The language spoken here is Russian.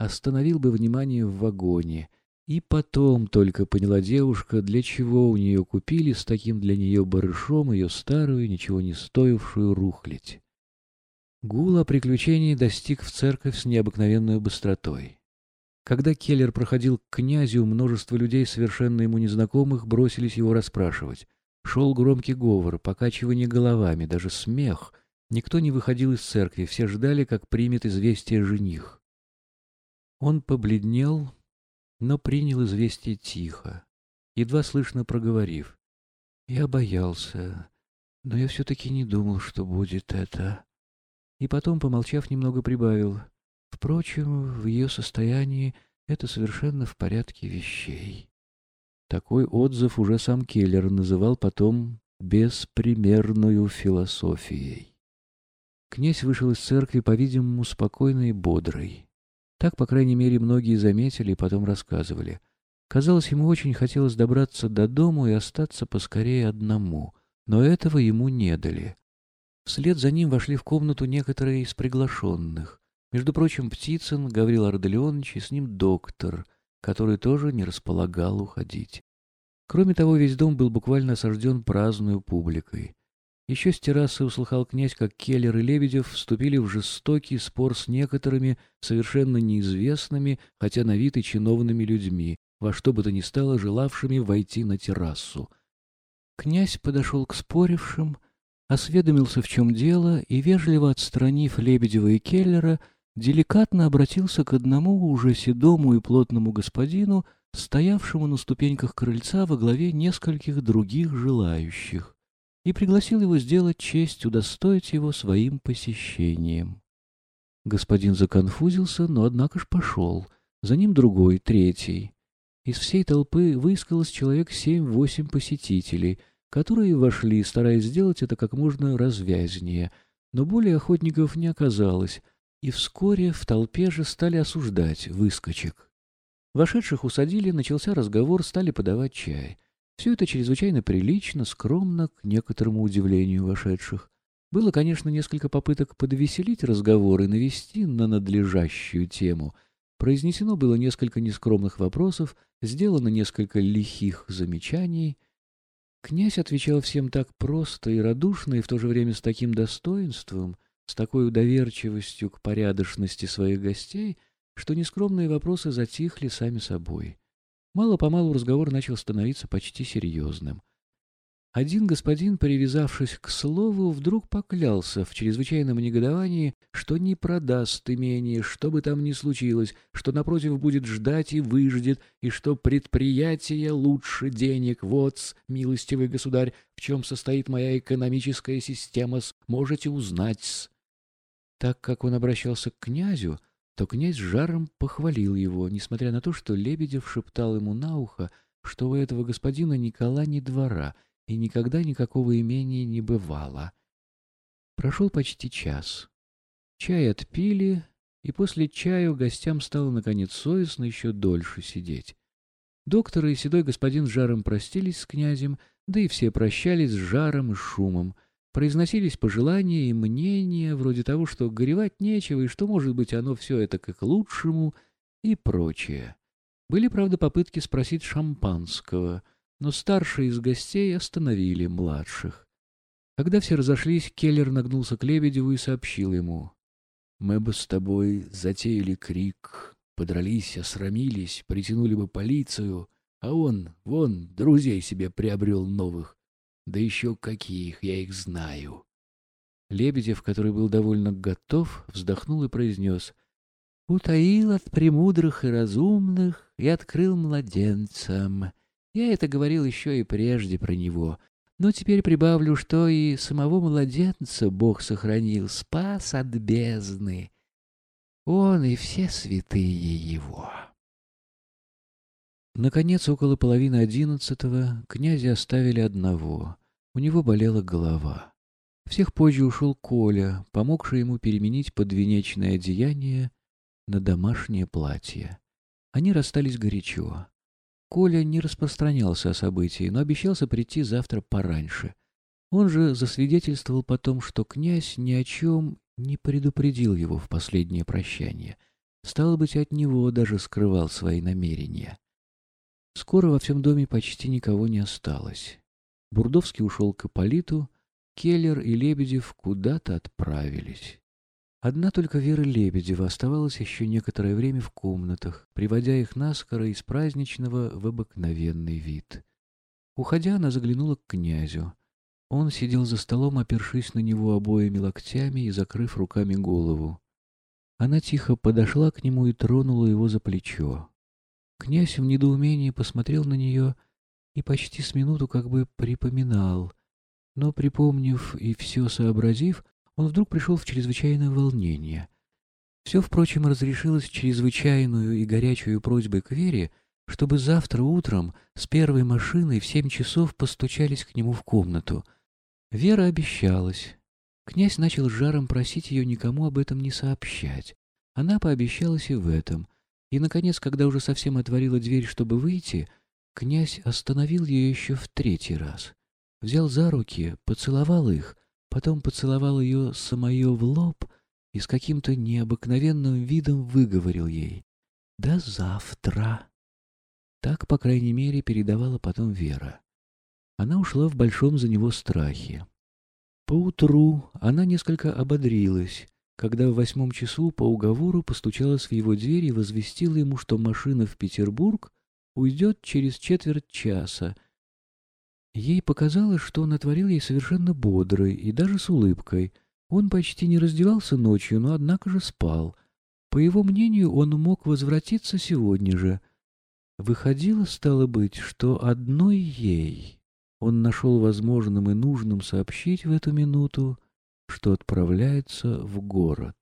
остановил бы внимание в вагоне. И потом только поняла девушка, для чего у нее купили с таким для нее барышом ее старую, ничего не стоившую рухлядь. Гул о приключении достиг в церковь с необыкновенной быстротой. Когда Келлер проходил к князю, множество людей, совершенно ему незнакомых, бросились его расспрашивать. Шел громкий говор, покачивание головами, даже смех. Никто не выходил из церкви, все ждали, как примет известие жених. Он побледнел, но принял известие тихо, едва слышно проговорив. «Я боялся, но я все-таки не думал, что будет это». И потом, помолчав, немного прибавил. «Впрочем, в ее состоянии это совершенно в порядке вещей». Такой отзыв уже сам Келлер называл потом «беспримерную философией». Князь вышел из церкви, по-видимому, спокойный и бодрый. Так, по крайней мере, многие заметили и потом рассказывали. Казалось, ему очень хотелось добраться до дому и остаться поскорее одному, но этого ему не дали. Вслед за ним вошли в комнату некоторые из приглашенных. Между прочим, Птицын, Гаврил Арделеонович и с ним доктор, который тоже не располагал уходить. Кроме того, весь дом был буквально осажден праздную публикой. Еще с террасы услыхал князь, как Келлер и Лебедев вступили в жестокий спор с некоторыми совершенно неизвестными, хотя на вид и чиновными людьми, во что бы то ни стало желавшими войти на террасу. Князь подошел к спорившим, осведомился, в чем дело, и, вежливо отстранив Лебедева и Келлера, деликатно обратился к одному уже седому и плотному господину, стоявшему на ступеньках крыльца во главе нескольких других желающих и пригласил его сделать честь удостоить его своим посещением. Господин законфузился, но однако ж пошел. За ним другой, третий. Из всей толпы выискалось человек семь-восемь посетителей, которые вошли, стараясь сделать это как можно развязнее, но более охотников не оказалось, и вскоре в толпе же стали осуждать выскочек. Вошедших усадили, начался разговор, стали подавать чай — все это чрезвычайно прилично, скромно, к некоторому удивлению вошедших. Было, конечно, несколько попыток подвеселить разговор и навести на надлежащую тему. Произнесено было несколько нескромных вопросов, сделано несколько лихих замечаний. Князь отвечал всем так просто и радушно, и в то же время с таким достоинством, с такой доверчивостью к порядочности своих гостей, что нескромные вопросы затихли сами собой. Мало-помалу разговор начал становиться почти серьезным. Один господин, привязавшись к слову, вдруг поклялся в чрезвычайном негодовании, что не продаст имение, что бы там ни случилось, что, напротив, будет ждать и выждет, и что предприятие лучше денег. Вот, милостивый государь, в чем состоит моя экономическая система, можете узнать. Так как он обращался к князю, то князь жаром похвалил его, несмотря на то, что Лебедев шептал ему на ухо, что у этого господина Никола не двора и никогда никакого имения не бывало. Прошел почти час. Чай отпили, и после чаю гостям стало, наконец, совестно еще дольше сидеть. Доктор и седой господин с жаром простились с князем, да и все прощались с жаром и шумом — Произносились пожелания и мнения, вроде того, что горевать нечего, и что, может быть, оно все это как к лучшему, и прочее. Были, правда, попытки спросить шампанского, но старшие из гостей остановили младших. Когда все разошлись, Келлер нагнулся к Лебедеву и сообщил ему. «Мы бы с тобой затеяли крик, подрались, осрамились, притянули бы полицию, а он, вон, друзей себе приобрел новых. Да еще каких, я их знаю. Лебедев, который был довольно готов, вздохнул и произнес. «Утаил от премудрых и разумных и открыл младенцам. Я это говорил еще и прежде про него. Но теперь прибавлю, что и самого младенца Бог сохранил, спас от бездны. Он и все святые его». Наконец, около половины одиннадцатого князя оставили одного. У него болела голова. Всех позже ушел Коля, помогший ему переменить подвенечное одеяние на домашнее платье. Они расстались горячо. Коля не распространялся о событии, но обещался прийти завтра пораньше. Он же засвидетельствовал потом, что князь ни о чем не предупредил его в последнее прощание. стало быть, от него даже скрывал свои намерения. Скоро во всем доме почти никого не осталось. Бурдовский ушел к Ипполиту, Келлер и Лебедев куда-то отправились. Одна только Вера Лебедева оставалась еще некоторое время в комнатах, приводя их наскоро из праздничного в обыкновенный вид. Уходя, она заглянула к князю. Он сидел за столом, опершись на него обоими локтями и закрыв руками голову. Она тихо подошла к нему и тронула его за плечо. Князь в недоумении посмотрел на нее и почти с минуту как бы припоминал, но, припомнив и все сообразив, он вдруг пришел в чрезвычайное волнение. Все, впрочем, разрешилось чрезвычайную и горячую просьбой к Вере, чтобы завтра утром с первой машиной в семь часов постучались к нему в комнату. Вера обещалась. Князь начал жаром просить ее никому об этом не сообщать. Она пообещалась и в этом. И, наконец, когда уже совсем отворила дверь, чтобы выйти, князь остановил ее еще в третий раз. Взял за руки, поцеловал их, Потом поцеловал ее самое в лоб и с каким-то необыкновенным видом выговорил ей «До завтра». Так, по крайней мере, передавала потом Вера. Она ушла в большом за него страхе. Поутру она несколько ободрилась, когда в восьмом часу по уговору постучалась в его дверь и возвестила ему, что машина в Петербург уйдет через четверть часа, Ей показалось, что он отворил ей совершенно бодрый и даже с улыбкой. Он почти не раздевался ночью, но однако же спал. По его мнению, он мог возвратиться сегодня же. Выходило, стало быть, что одной ей он нашел возможным и нужным сообщить в эту минуту, что отправляется в город.